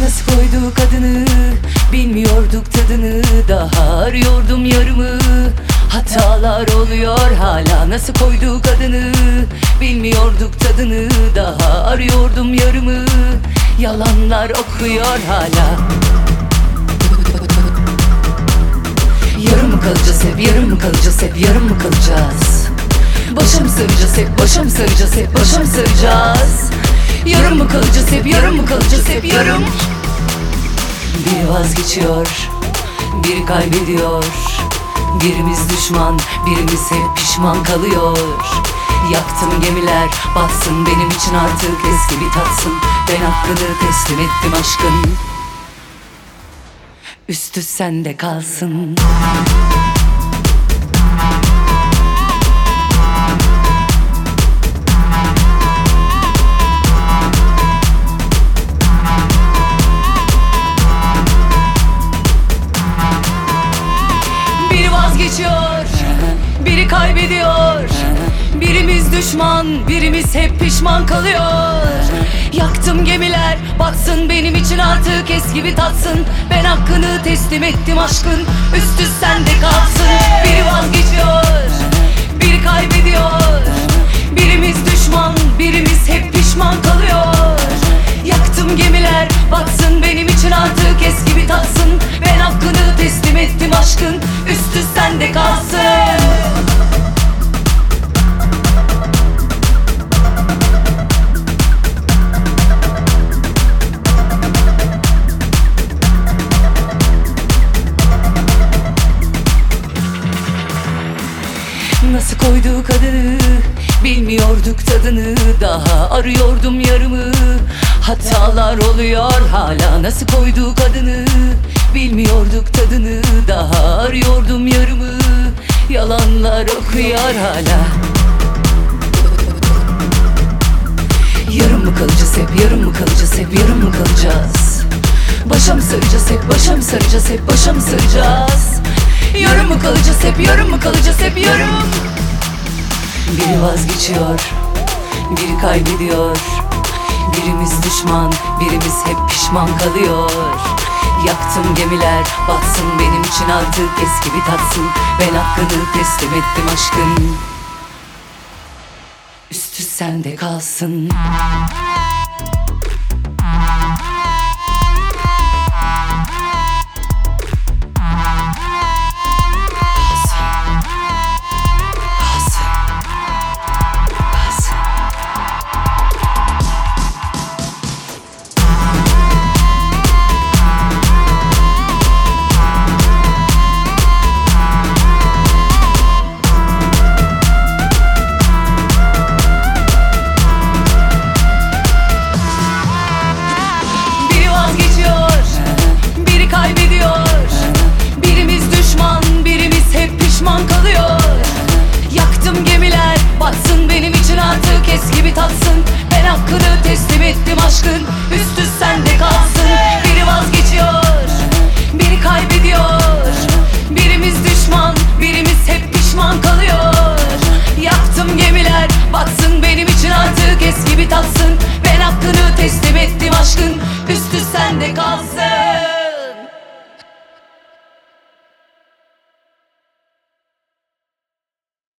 Nasıl koyduk adını Bilmiyorduk tadını. Daha arıyordum yarımı. Hatalar oluyor hala Nasıl koyduk adını Bilmiyorduk tadını. Daha arıyordum yarımı. Yalanlar okuyor hala. Yarım mı kalacağız hep yarım mı kalacağız hep yarım mı kalacağız? Başa mı saracağız hep başa mı saracağız hep başa mı saracağız Kalacağız hep yarım mı kalacağız hep yarım Biri vazgeçiyor biri kaybediyor. Birimiz düşman birimiz hep pişman kalıyor. Yaktım gemiler batsın benim için artık eski bir tatsın. Ben hakkını teslim ettim aşkın. Üstü sende kalsın kaybediyor. Birimiz düşman, birimiz hep pişman kalıyor. Yaktım gemiler, batsın benim için artık eski bir tatsın. Ben hakkını teslim ettim aşkın, üstü sende kalsın. Biri vazgeçiyor, biri kaybediyor Nasıl koyduk adını Bilmiyorduk tadını Daha arıyordum yarımı. Hatalar oluyor hala Nasıl koyduk adını Bilmiyorduk tadını Daha arıyordum yarımı. Yalanlar okuyor hala. Yarım mı kalacağız hep yarım mı kalacağız hep yarım mı kalacağız? Başa mı saracağız hep başa mı saracağız hep başa mı saracağız Hep yarım mı kalacağız hep yarım Biri vazgeçiyor biri kaybediyor. Birimiz düşman birimiz hep pişman kalıyor. Yaktım gemiler batsın benim için artık eski bir tatsın. Ben hakkını teslim ettim aşkın. Üstü sende kalsın artık